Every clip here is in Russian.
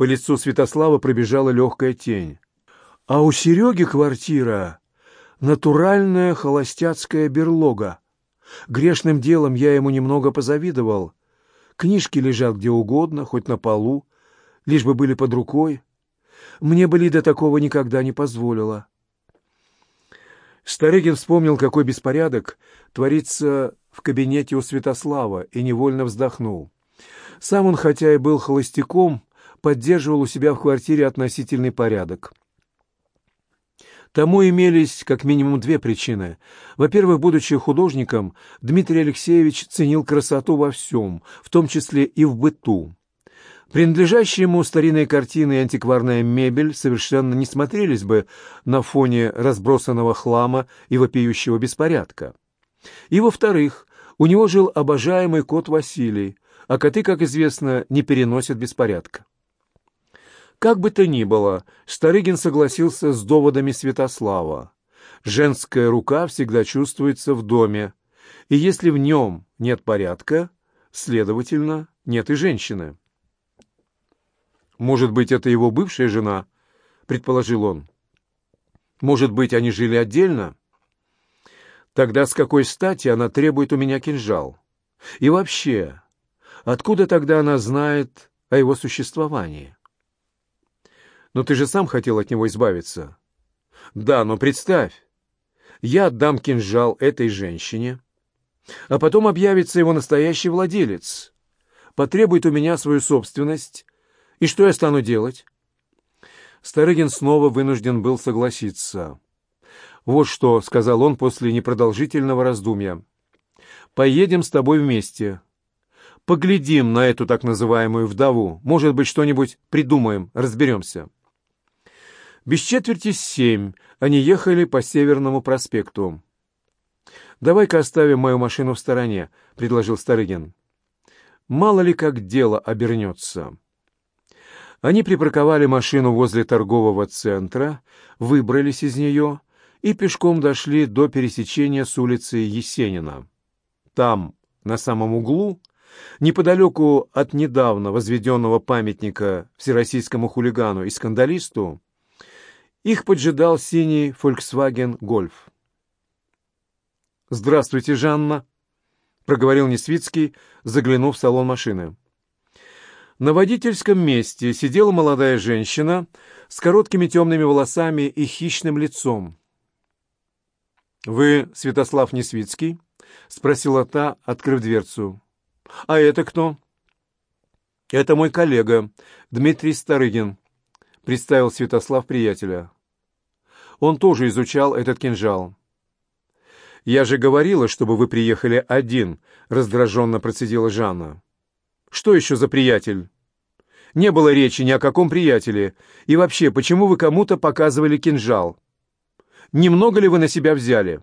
По лицу Святослава пробежала легкая тень. А у Сереги квартира — натуральная холостяцкая берлога. Грешным делом я ему немного позавидовал. Книжки лежат где угодно, хоть на полу, лишь бы были под рукой. Мне бы Лида такого никогда не позволила. Старыгин вспомнил, какой беспорядок творится в кабинете у Святослава, и невольно вздохнул. Сам он, хотя и был холостяком, поддерживал у себя в квартире относительный порядок. Тому имелись как минимум две причины. Во-первых, будучи художником, Дмитрий Алексеевич ценил красоту во всем, в том числе и в быту. Принадлежащие ему старинные картины и антикварная мебель совершенно не смотрелись бы на фоне разбросанного хлама и вопиющего беспорядка. И, во-вторых, у него жил обожаемый кот Василий, а коты, как известно, не переносят беспорядка. Как бы то ни было, Старыгин согласился с доводами Святослава. Женская рука всегда чувствуется в доме, и если в нем нет порядка, следовательно, нет и женщины. «Может быть, это его бывшая жена?» — предположил он. «Может быть, они жили отдельно?» «Тогда с какой стати она требует у меня кинжал? И вообще, откуда тогда она знает о его существовании?» Но ты же сам хотел от него избавиться. Да, но представь, я отдам кинжал этой женщине, а потом объявится его настоящий владелец, потребует у меня свою собственность, и что я стану делать? Старыгин снова вынужден был согласиться. «Вот что», — сказал он после непродолжительного раздумья, — «поедем с тобой вместе. Поглядим на эту так называемую вдову. Может быть, что-нибудь придумаем, разберемся». Без четверти семь они ехали по Северному проспекту. «Давай-ка оставим мою машину в стороне», — предложил Старыгин. «Мало ли как дело обернется». Они припарковали машину возле торгового центра, выбрались из нее и пешком дошли до пересечения с улицей Есенина. Там, на самом углу, неподалеку от недавно возведенного памятника всероссийскому хулигану и скандалисту, их поджидал синий Volkswagen Golf. «Здравствуйте, Жанна», — проговорил Несвицкий, заглянув в салон машины. На водительском месте сидела молодая женщина с короткими темными волосами и хищным лицом. «Вы Святослав Несвицкий?» — спросила та, открыв дверцу. «А это кто?» «Это мой коллега, Дмитрий Старыгин», — представил Святослав приятеля. Он тоже изучал этот кинжал. «Я же говорила, чтобы вы приехали один», — раздраженно процедила Жанна. «Что еще за приятель?» «Не было речи ни о каком приятеле. И вообще, почему вы кому-то показывали кинжал? Немного ли вы на себя взяли?»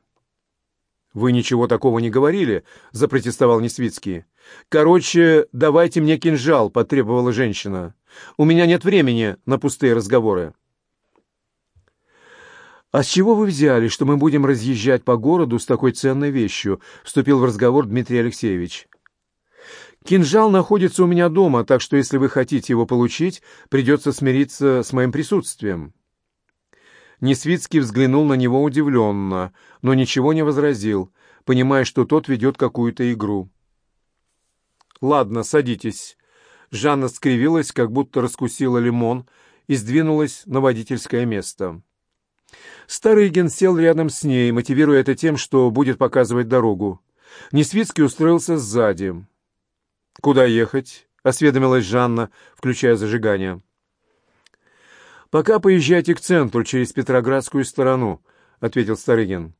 «Вы ничего такого не говорили», — запротестовал Несвицкий. «Короче, давайте мне кинжал», — потребовала женщина. «У меня нет времени на пустые разговоры». «А с чего вы взяли, что мы будем разъезжать по городу с такой ценной вещью?» — вступил в разговор Дмитрий Алексеевич. «Кинжал находится у меня дома, так что если вы хотите его получить, придется смириться с моим присутствием». Несвицкий взглянул на него удивленно, но ничего не возразил, понимая, что тот ведет какую-то игру. «Ладно, садитесь». Жанна скривилась, как будто раскусила лимон, и сдвинулась на водительское место. Старыгин сел рядом с ней, мотивируя это тем, что будет показывать дорогу. Несвицкий устроился сзади. «Куда ехать?» — осведомилась Жанна, включая зажигание. «Пока поезжайте к центру через Петроградскую сторону», — ответил Старыгин.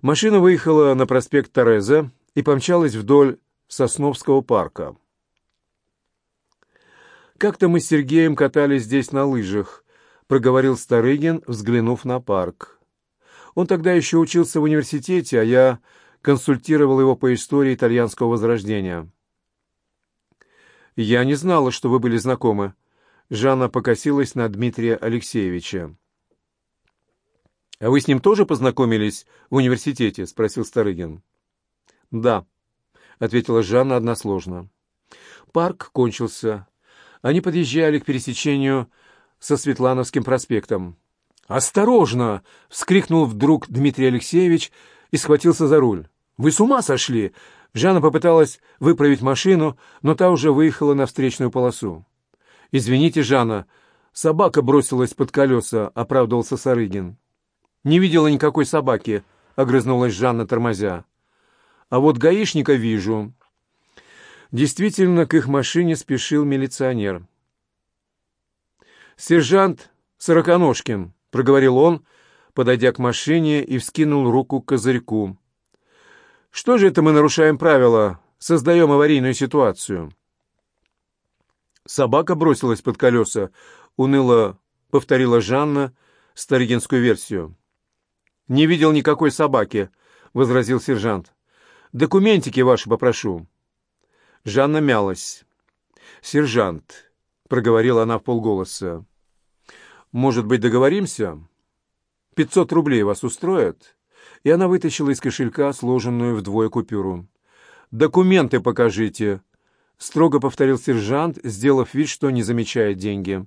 Машина выехала на проспект Тореза и помчалась вдоль Сосновского парка. Как-то мы с Сергеем катались здесь на лыжах, — проговорил Старыгин, взглянув на парк. Он тогда еще учился в университете, а я консультировал его по истории итальянского возрождения. «Я не знала, что вы были знакомы». Жанна покосилась на Дмитрия Алексеевича. «А вы с ним тоже познакомились в университете?» — спросил Старыгин. «Да», — ответила Жанна односложно. Парк кончился. Они подъезжали к пересечению со Светлановским проспектом. «Осторожно!» — вскрикнул вдруг Дмитрий Алексеевич и схватился за руль. «Вы с ума сошли!» Жанна попыталась выправить машину, но та уже выехала на встречную полосу. «Извините, Жанна, собака бросилась под колеса», — оправдывался Сарыгин. «Не видела никакой собаки», — огрызнулась Жанна, тормозя. «А вот гаишника вижу». Действительно, к их машине спешил милиционер. «Сержант Сороконожкин», — проговорил он, подойдя к машине и вскинул руку к козырьку. «Что же это мы нарушаем правила, создаем аварийную ситуацию?» «Собака бросилась под колеса», — уныло повторила Жанна старигинскую версию. «Не видел никакой собаки», — возразил сержант. «Документики ваши попрошу». Жанна мялась. «Сержант», — проговорила она в полголоса, — «может быть, договоримся? Пятьсот рублей вас устроят?» И она вытащила из кошелька сложенную вдвое купюру. «Документы покажите», — строго повторил сержант, сделав вид, что не замечает деньги.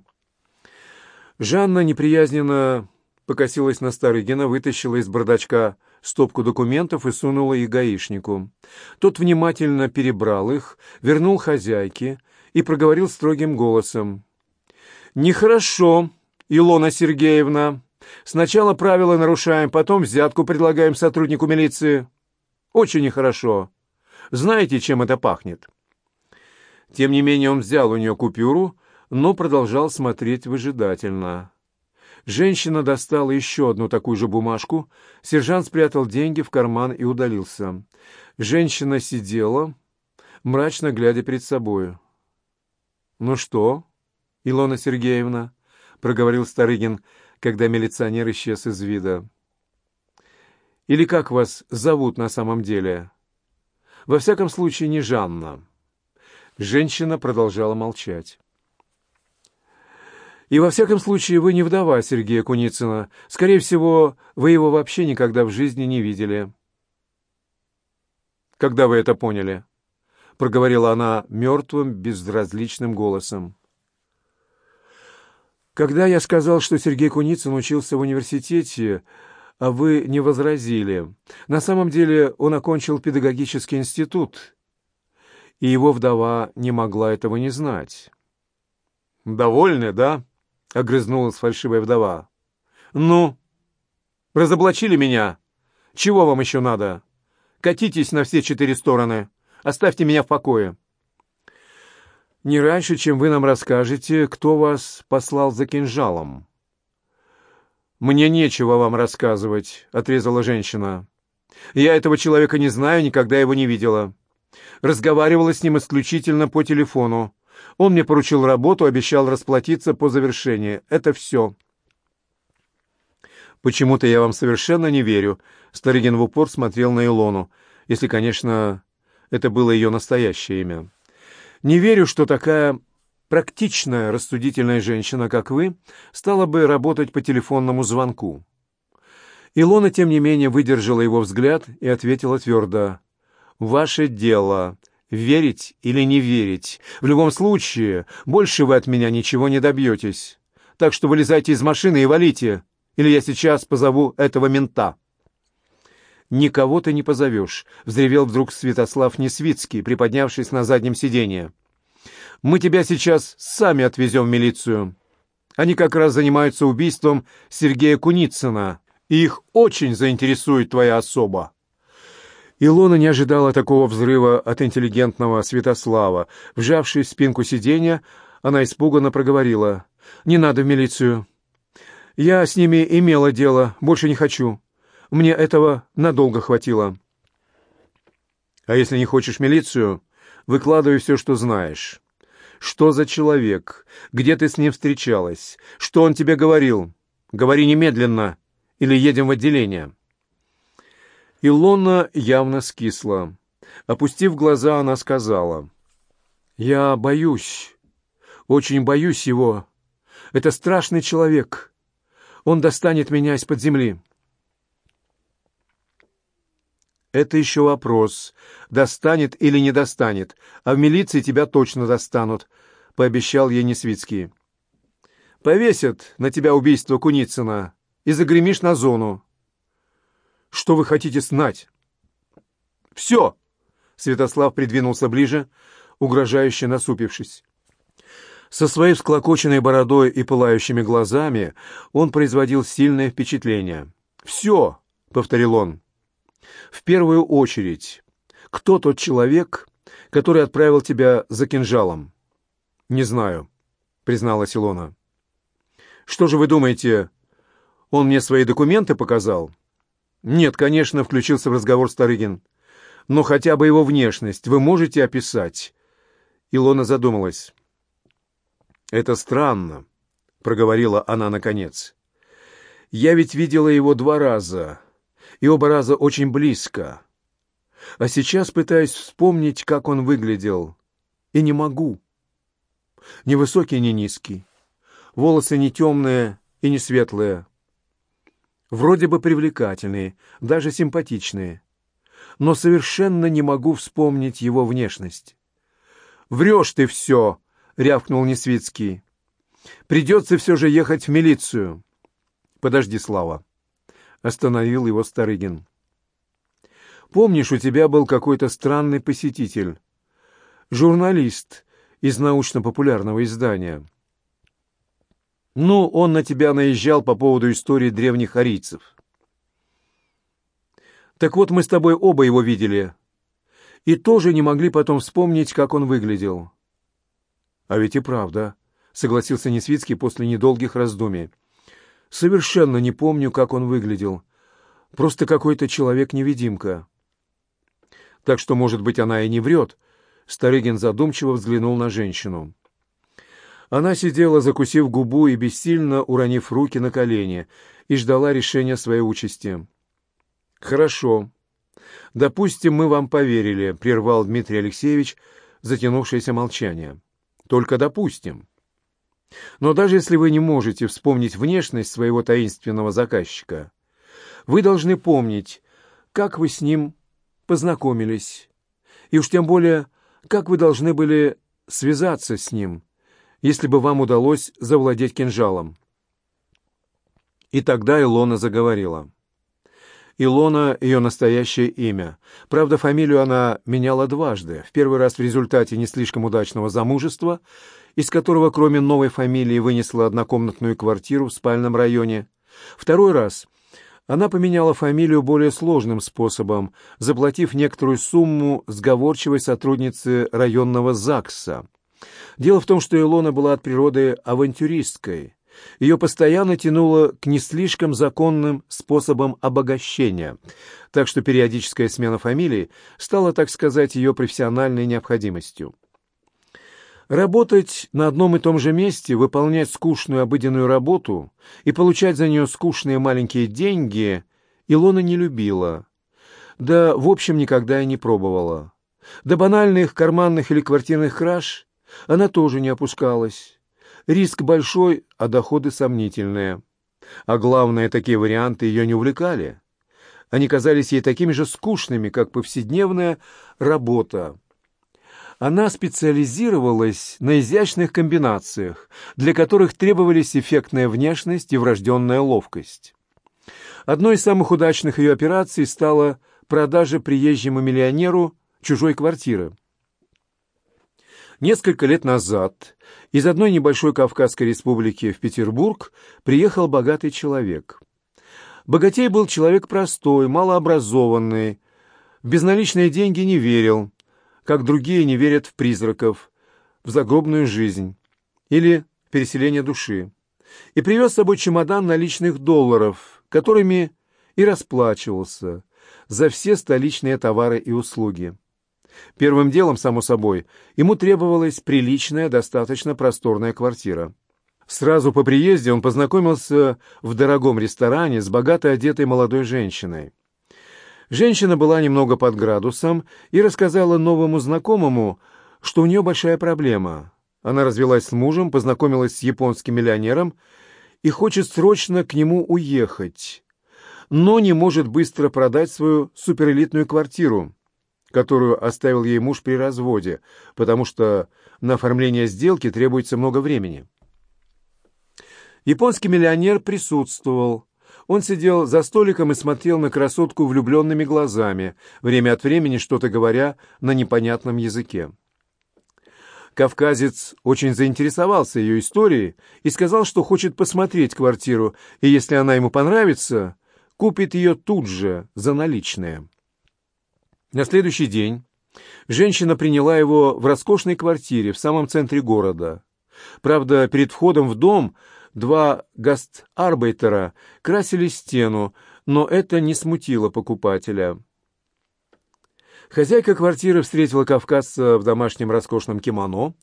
Жанна неприязненно покосилась на Старыгина, вытащила из бардачка стопку документов и сунула их гаишнику. Тот внимательно перебрал их, вернул хозяйке и проговорил строгим голосом. «Нехорошо, Илона Сергеевна. Сначала правила нарушаем, потом взятку предлагаем сотруднику милиции. Очень нехорошо. Знаете, чем это пахнет?» Тем не менее он взял у нее купюру, но продолжал смотреть выжидательно. Женщина достала еще одну такую же бумажку. Сержант спрятал деньги в карман и удалился. Женщина сидела, мрачно глядя перед собой. «Ну что, Илона Сергеевна?» — проговорил Старыгин, когда милиционер исчез из вида. «Или как вас зовут на самом деле?» «Во всяком случае, не Жанна». Женщина продолжала молчать. И во всяком случае вы не вдова Сергея Куницына. Скорее всего, вы его вообще никогда в жизни не видели. «Когда вы это поняли?» — проговорила она мертвым, безразличным голосом. «Когда я сказал, что Сергей Куницын учился в университете, а вы не возразили. На самом деле он окончил педагогический институт, и его вдова не могла этого не знать». «Довольны, да?» — огрызнулась фальшивая вдова. «Ну, разоблачили меня. Чего вам еще надо? Катитесь на все четыре стороны. Оставьте меня в покое». «Не раньше, чем вы нам расскажете, кто вас послал за кинжалом». «Мне нечего вам рассказывать», — отрезала женщина. «Я этого человека не знаю, никогда его не видела. Разговаривала с ним исключительно по телефону. Он мне поручил работу, обещал расплатиться по завершении. Это все. Почему-то я вам совершенно не верю. Старыгин в упор смотрел на Илону, если, конечно, это было ее настоящее имя. Не верю, что такая практичная, рассудительная женщина, как вы, стала бы работать по телефонному звонку. Илона, тем не менее, выдержала его взгляд и ответила твердо. «Ваше дело верить или не верить. В любом случае, больше вы от меня ничего не добьетесь. Так что вылезайте из машины и валите, или я сейчас позову этого мента». «Никого ты не позовешь», — взревел вдруг Святослав Несвицкий, приподнявшись на заднем сиденье. «Мы тебя сейчас сами отвезем в милицию. Они как раз занимаются убийством Сергея Куницына, и их очень заинтересует твоя особа». Илона не ожидала такого взрыва от интеллигентного Святослава. Вжавшись в спинку сиденья, она испуганно проговорила. «Не надо в милицию. Я с ними имела дело, больше не хочу. Мне этого надолго хватило». «А если не хочешь милицию, выкладывай все, что знаешь. Что за человек? Где ты с ним встречалась? Что он тебе говорил? Говори немедленно, или едем в отделение». Илона явно скисла. Опустив глаза, она сказала, «Я боюсь, очень боюсь его. Это страшный человек. Он достанет меня из-под земли». «Это еще вопрос, достанет или не достанет, а в милиции тебя точно достанут», пообещал ей Несвицкий. «Повесят на тебя убийство Куницына и загремишь на зону». «Что вы хотите знать?» «Все!» — Святослав придвинулся ближе, угрожающе насупившись. Со своей всклокоченной бородой и пылающими глазами он производил сильное впечатление. «Все!» — повторил он. «В первую очередь, кто тот человек, который отправил тебя за кинжалом?» «Не знаю», — призналась Илона. «Что же вы думаете, он мне свои документы показал?» «Нет, конечно», — включился в разговор Старыгин. «Но хотя бы его внешность вы можете описать?» Илона задумалась. «Это странно», — проговорила она наконец. «Я ведь видела его два раза, и оба раза очень близко. А сейчас пытаюсь вспомнить, как он выглядел, и не могу. Ни высокий, ни низкий, волосы не темные и не светлые, вроде бы привлекательные, даже симпатичные, но совершенно не могу вспомнить его внешность. «Врешь ты все!» — рявкнул Несвицкий. «Придется все же ехать в милицию». «Подожди, Слава», — остановил его Старыгин. «Помнишь, у тебя был какой-то странный посетитель, журналист из научно-популярного издания?» Ну, он на тебя наезжал по поводу истории древних арийцев. Так вот, мы с тобой оба его видели. И тоже не могли потом вспомнить, как он выглядел. А ведь и правда, согласился Несвицкий после недолгих раздумий. Совершенно не помню, как он выглядел. Просто какой-то человек-невидимка. Так что, может быть, она и не врет. Старыгин задумчиво взглянул на женщину. Она сидела, закусив губу и бессильно уронив руки на колени, и ждала решения своей участи. «Хорошо. Допустим, мы вам поверили», — прервал Дмитрий Алексеевич затянувшееся молчание. «Только допустим. Но даже если вы не можете вспомнить внешность своего таинственного заказчика, вы должны помнить, как вы с ним познакомились, и уж тем более, как вы должны были связаться с ним» если бы вам удалось завладеть кинжалом. И тогда Илона заговорила. Илона — ее настоящее имя. Правда, фамилию она меняла дважды. В первый раз в результате не слишком удачного замужества, из которого кроме новой фамилии вынесла однокомнатную квартиру в спальном районе. Второй раз она поменяла фамилию более сложным способом, заплатив некоторую сумму сговорчивой сотруднице районного ЗАГСа. Дело в том, что Илона была от природы авантюристкой. Ее постоянно тянуло к не слишком законным способам обогащения, так что периодическая смена фамилии стала, так сказать, ее профессиональной необходимостью. Работать на одном и том же месте, выполнять скучную обыденную работу и получать за нее скучные маленькие деньги Илона не любила. Да, в общем, никогда и не пробовала. До банальных карманных или квартирных краж она тоже не опускалась. Риск большой, а доходы сомнительные. А главное, такие варианты ее не увлекали. Они казались ей такими же скучными, как повседневная работа. Она специализировалась на изящных комбинациях, для которых требовались эффектная внешность и врожденная ловкость. Одной из самых удачных ее операций стала продажа приезжему миллионеру чужой квартиры. Несколько лет назад из одной небольшой Кавказской республики в Петербург приехал богатый человек. Богатей был человек простой, малообразованный, в безналичные деньги не верил, как другие не верят в призраков, в загробную жизнь или в переселение души, и привез с собой чемодан наличных долларов, которыми и расплачивался за все столичные товары и услуги. Первым делом, само собой, ему требовалась приличная, достаточно просторная квартира. Сразу по приезде он познакомился в дорогом ресторане с богато одетой молодой женщиной. Женщина была немного под градусом и рассказала новому знакомому, что у нее большая проблема. Она развелась с мужем, познакомилась с японским миллионером и хочет срочно к нему уехать, но не может быстро продать свою суперэлитную квартиру которую оставил ей муж при разводе, потому что на оформление сделки требуется много времени. Японский миллионер присутствовал. Он сидел за столиком и смотрел на красотку влюбленными глазами, время от времени что-то говоря на непонятном языке. Кавказец очень заинтересовался ее историей и сказал, что хочет посмотреть квартиру, и если она ему понравится, купит ее тут же, за наличные. На следующий день женщина приняла его в роскошной квартире в самом центре города. Правда, перед входом в дом два гастарбейтера красили стену, но это не смутило покупателя. Хозяйка квартиры встретила кавказца в домашнем роскошном кимоно.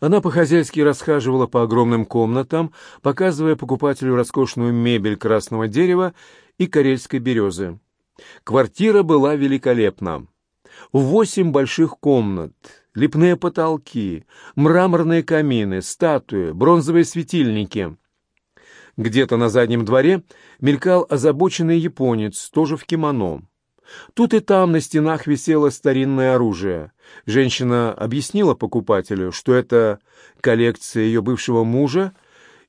Она по-хозяйски расхаживала по огромным комнатам, показывая покупателю роскошную мебель красного дерева и карельской березы. Квартира была великолепна. Восемь больших комнат, лепные потолки, мраморные камины, статуи, бронзовые светильники. Где-то на заднем дворе мелькал озабоченный японец, тоже в кимоно. Тут и там на стенах висело старинное оружие. Женщина объяснила покупателю, что это коллекция ее бывшего мужа,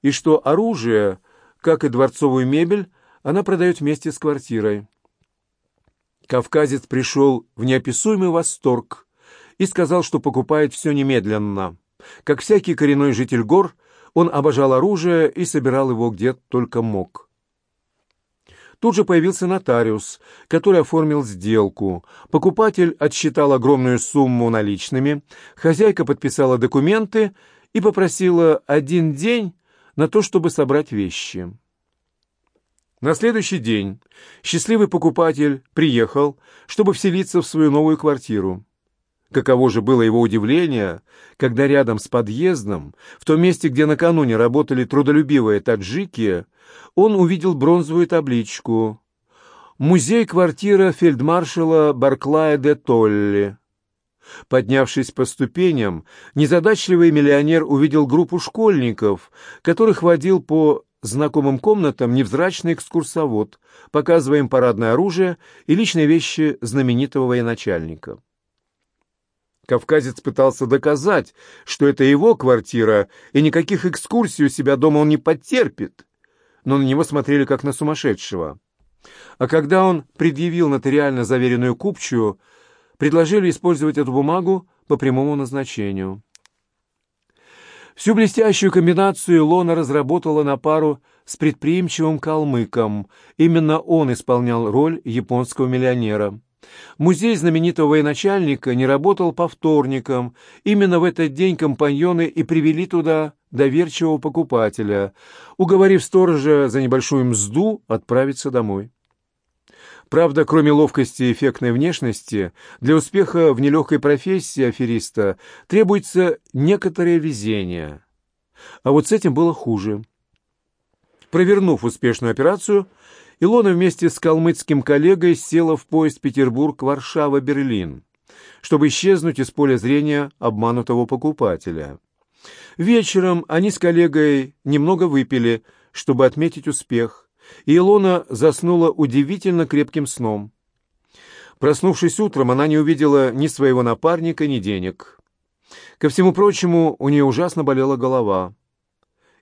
и что оружие, как и дворцовую мебель, она продает вместе с квартирой. Кавказец пришел в неописуемый восторг и сказал, что покупает все немедленно. Как всякий коренной житель гор, он обожал оружие и собирал его где только мог. Тут же появился нотариус, который оформил сделку. Покупатель отсчитал огромную сумму наличными, хозяйка подписала документы и попросила один день на то, чтобы собрать вещи. На следующий день счастливый покупатель приехал, чтобы вселиться в свою новую квартиру. Каково же было его удивление, когда рядом с подъездом, в том месте, где накануне работали трудолюбивые таджики, он увидел бронзовую табличку «Музей-квартира фельдмаршала Барклая де Толли». Поднявшись по ступеням, незадачливый миллионер увидел группу школьников, которых водил по знакомым комнатам невзрачный экскурсовод, показывая им парадное оружие и личные вещи знаменитого военачальника. Кавказец пытался доказать, что это его квартира, и никаких экскурсий у себя дома он не потерпит, но на него смотрели как на сумасшедшего. А когда он предъявил нотариально заверенную купчую, предложили использовать эту бумагу по прямому назначению. Всю блестящую комбинацию Лона разработала на пару с предприимчивым калмыком. Именно он исполнял роль японского миллионера. Музей знаменитого военачальника не работал по вторникам. Именно в этот день компаньоны и привели туда доверчивого покупателя, уговорив сторожа за небольшую мзду отправиться домой. Правда, кроме ловкости и эффектной внешности, для успеха в нелегкой профессии афериста требуется некоторое везение. А вот с этим было хуже. Провернув успешную операцию, Илона вместе с калмыцким коллегой села в поезд Петербург-Варшава-Берлин, чтобы исчезнуть из поля зрения обманутого покупателя. Вечером они с коллегой немного выпили, чтобы отметить успех, и Илона заснула удивительно крепким сном. Проснувшись утром, она не увидела ни своего напарника, ни денег. Ко всему прочему, у нее ужасно болела голова.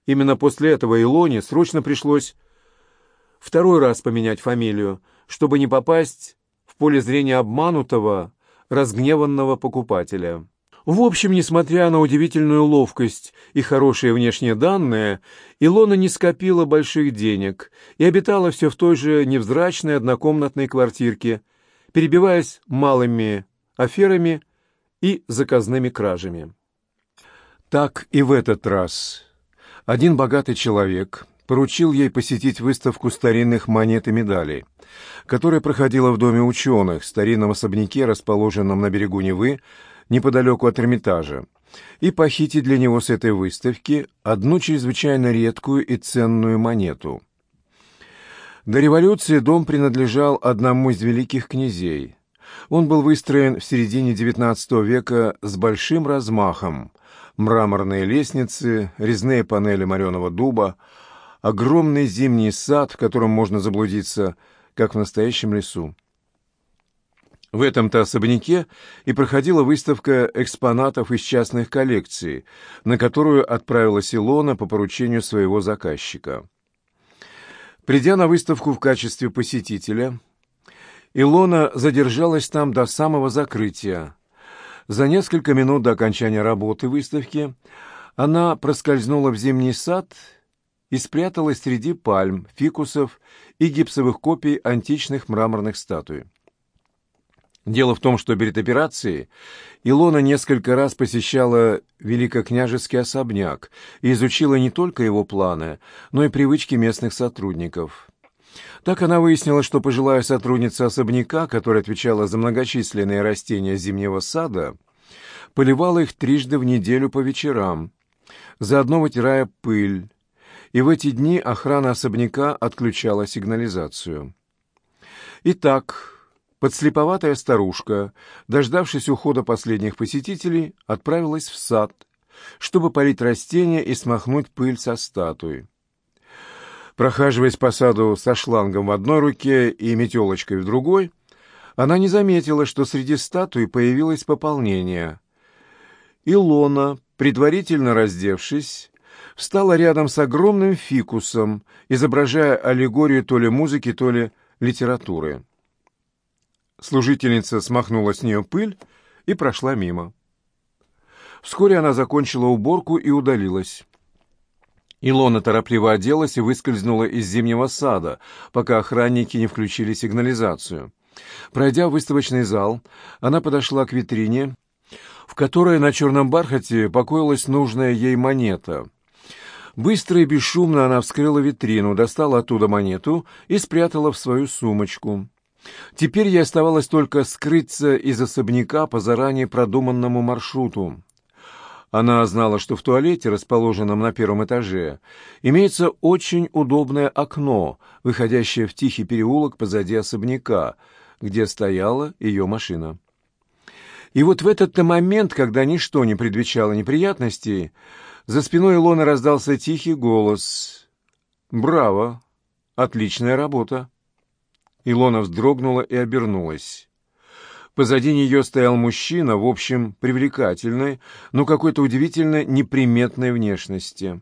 Именно после этого Илоне срочно пришлось второй раз поменять фамилию, чтобы не попасть в поле зрения обманутого, разгневанного покупателя. В общем, несмотря на удивительную ловкость и хорошие внешние данные, Илона не скопила больших денег и обитала все в той же невзрачной однокомнатной квартирке, перебиваясь малыми аферами и заказными кражами. Так и в этот раз. Один богатый человек поручил ей посетить выставку старинных монет и медалей, которая проходила в Доме ученых, старинном особняке, расположенном на берегу Невы, неподалеку от Эрмитажа, и похитить для него с этой выставки одну чрезвычайно редкую и ценную монету. До революции дом принадлежал одному из великих князей. Он был выстроен в середине XIX века с большим размахом. Мраморные лестницы, резные панели мореного дуба, огромный зимний сад, в котором можно заблудиться, как в настоящем лесу. В этом-то особняке и проходила выставка экспонатов из частных коллекций, на которую отправилась Илона по поручению своего заказчика. Придя на выставку в качестве посетителя, Илона задержалась там до самого закрытия. За несколько минут до окончания работы выставки она проскользнула в зимний сад и спряталась среди пальм, фикусов и гипсовых копий античных мраморных статуй. Дело в том, что перед операцией Илона несколько раз посещала великокняжеский особняк и изучила не только его планы, но и привычки местных сотрудников. Так она выяснила, что пожилая сотрудница особняка, которая отвечала за многочисленные растения зимнего сада, поливала их трижды в неделю по вечерам, заодно вытирая пыль, и в эти дни охрана особняка отключала сигнализацию. Итак, Подслеповатая старушка, дождавшись ухода последних посетителей, отправилась в сад, чтобы полить растения и смахнуть пыль со статуи. Прохаживаясь по саду со шлангом в одной руке и метелочкой в другой, она не заметила, что среди статуи появилось пополнение. Илона, предварительно раздевшись, встала рядом с огромным фикусом, изображая аллегорию то ли музыки, то ли литературы. Служительница смахнула с нее пыль и прошла мимо. Вскоре она закончила уборку и удалилась. Илона торопливо оделась и выскользнула из зимнего сада, пока охранники не включили сигнализацию. Пройдя выставочный зал, она подошла к витрине, в которой на черном бархате покоилась нужная ей монета. Быстро и бесшумно она вскрыла витрину, достала оттуда монету и спрятала в свою сумочку. Теперь ей оставалось только скрыться из особняка по заранее продуманному маршруту. Она знала, что в туалете, расположенном на первом этаже, имеется очень удобное окно, выходящее в тихий переулок позади особняка, где стояла ее машина. И вот в этот-то момент, когда ничто не предвещало неприятностей, за спиной Илоны раздался тихий голос. «Браво! Отличная работа!» Илона вздрогнула и обернулась. Позади нее стоял мужчина, в общем, привлекательный, но какой-то удивительно неприметной внешности.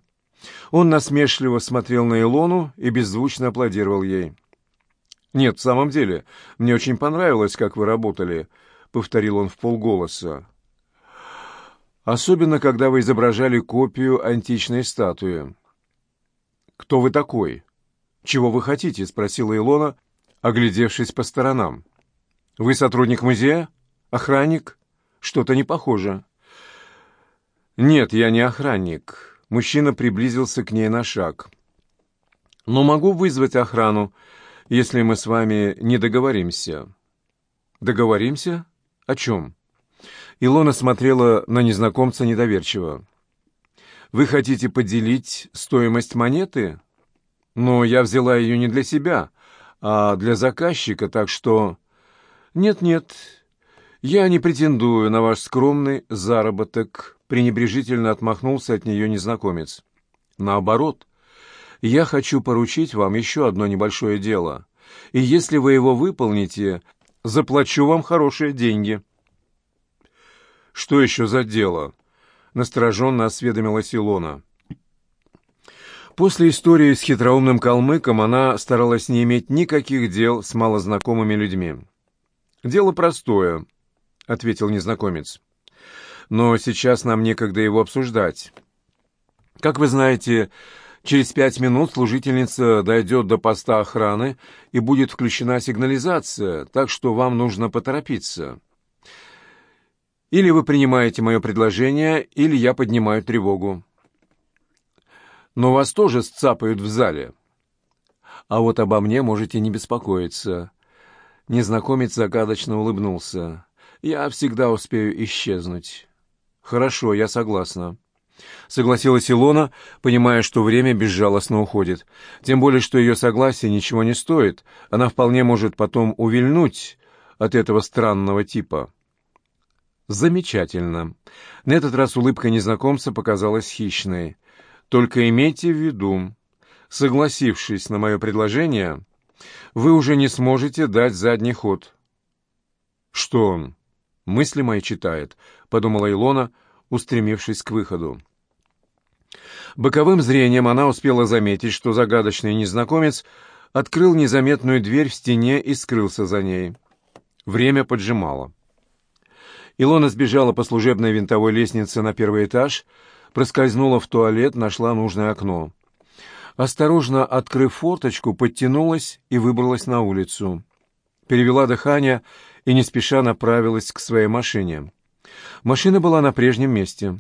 Он насмешливо смотрел на Илону и беззвучно аплодировал ей. «Нет, в самом деле, мне очень понравилось, как вы работали», — повторил он в полголоса. «Особенно, когда вы изображали копию античной статуи». «Кто вы такой? Чего вы хотите?» — спросила Илона, оглядевшись по сторонам. «Вы сотрудник музея? Охранник? Что-то не похоже». «Нет, я не охранник». Мужчина приблизился к ней на шаг. «Но могу вызвать охрану, если мы с вами не договоримся». «Договоримся? О чем?» Илона смотрела на незнакомца недоверчиво. «Вы хотите поделить стоимость монеты? Но я взяла ее не для себя, а для заказчика, так что... Нет-нет, я не претендую на ваш скромный заработок, пренебрежительно отмахнулся от нее незнакомец. Наоборот, я хочу поручить вам еще одно небольшое дело, и если вы его выполните, заплачу вам хорошие деньги. Что еще за дело? Настороженно осведомилась Илона. После истории с хитроумным калмыком она старалась не иметь никаких дел с малознакомыми людьми. «Дело простое», — ответил незнакомец. «Но сейчас нам некогда его обсуждать. Как вы знаете, через пять минут служительница дойдет до поста охраны и будет включена сигнализация, так что вам нужно поторопиться. Или вы принимаете мое предложение, или я поднимаю тревогу но вас тоже сцапают в зале. А вот обо мне можете не беспокоиться. Незнакомец загадочно улыбнулся. Я всегда успею исчезнуть. Хорошо, я согласна. Согласилась Илона, понимая, что время безжалостно уходит. Тем более, что ее согласие ничего не стоит. Она вполне может потом увильнуть от этого странного типа. Замечательно. На этот раз улыбка незнакомца показалась хищной. Только имейте в виду, согласившись на мое предложение, вы уже не сможете дать задний ход. «Что он? Мысли мои читает», — подумала Илона, устремившись к выходу. Боковым зрением она успела заметить, что загадочный незнакомец открыл незаметную дверь в стене и скрылся за ней. Время поджимало. Илона сбежала по служебной винтовой лестнице на первый этаж, проскользнула в туалет, нашла нужное окно. Осторожно открыв форточку, подтянулась и выбралась на улицу. Перевела дыхание и не спеша направилась к своей машине. Машина была на прежнем месте.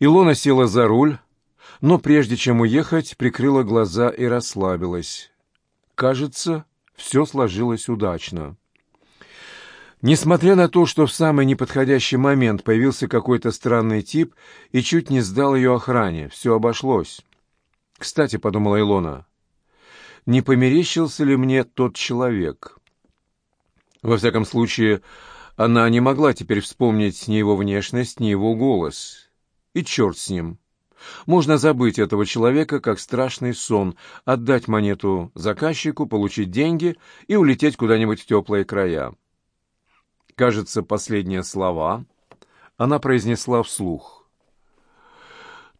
Илона села за руль, но прежде чем уехать, прикрыла глаза и расслабилась. Кажется, все сложилось удачно. Несмотря на то, что в самый неподходящий момент появился какой-то странный тип и чуть не сдал ее охране, все обошлось. «Кстати», — подумала Илона, — «не померещился ли мне тот человек?» Во всяком случае, она не могла теперь вспомнить ни его внешность, ни его голос. И черт с ним. Можно забыть этого человека, как страшный сон, отдать монету заказчику, получить деньги и улететь куда-нибудь в теплые края. Кажется, последние слова она произнесла вслух.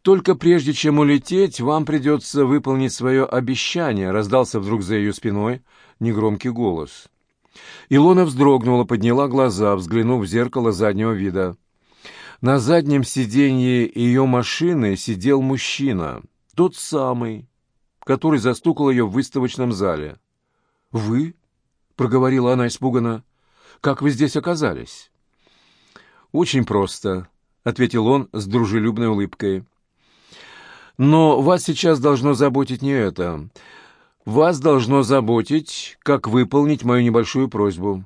«Только прежде чем улететь, вам придется выполнить свое обещание», — раздался вдруг за ее спиной негромкий голос. Илона вздрогнула, подняла глаза, взглянув в зеркало заднего вида. На заднем сиденье ее машины сидел мужчина, тот самый, который застукал ее в выставочном зале. «Вы?» — проговорила она испуганно. «Как вы здесь оказались?» «Очень просто», — ответил он с дружелюбной улыбкой. «Но вас сейчас должно заботить не это. Вас должно заботить, как выполнить мою небольшую просьбу.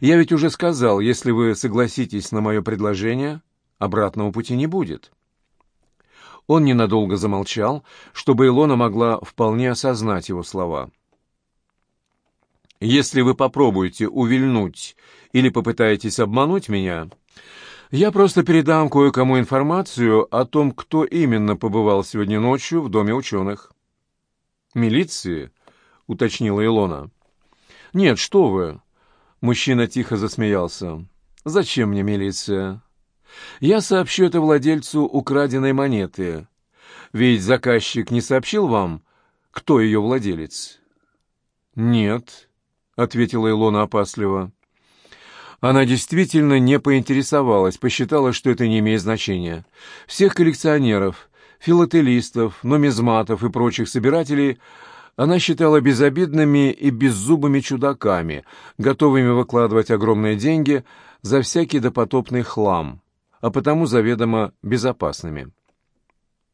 Я ведь уже сказал, если вы согласитесь на мое предложение, Обратного пути не будет. Он ненадолго замолчал, чтобы Илона могла вполне осознать его слова. «Если вы попробуете увильнуть или попытаетесь обмануть меня, я просто передам кое-кому информацию о том, кто именно побывал сегодня ночью в Доме ученых». «Милиции?» — уточнила Илона. «Нет, что вы!» — мужчина тихо засмеялся. «Зачем мне милиция? Я сообщу это владельцу украденной монеты. Ведь заказчик не сообщил вам, кто ее владелец?» «Нет», — ответила Илона опасливо. Она действительно не поинтересовалась, посчитала, что это не имеет значения. Всех коллекционеров, филателистов, нумизматов и прочих собирателей она считала безобидными и беззубыми чудаками, готовыми выкладывать огромные деньги за всякий допотопный хлам а потому заведомо безопасными.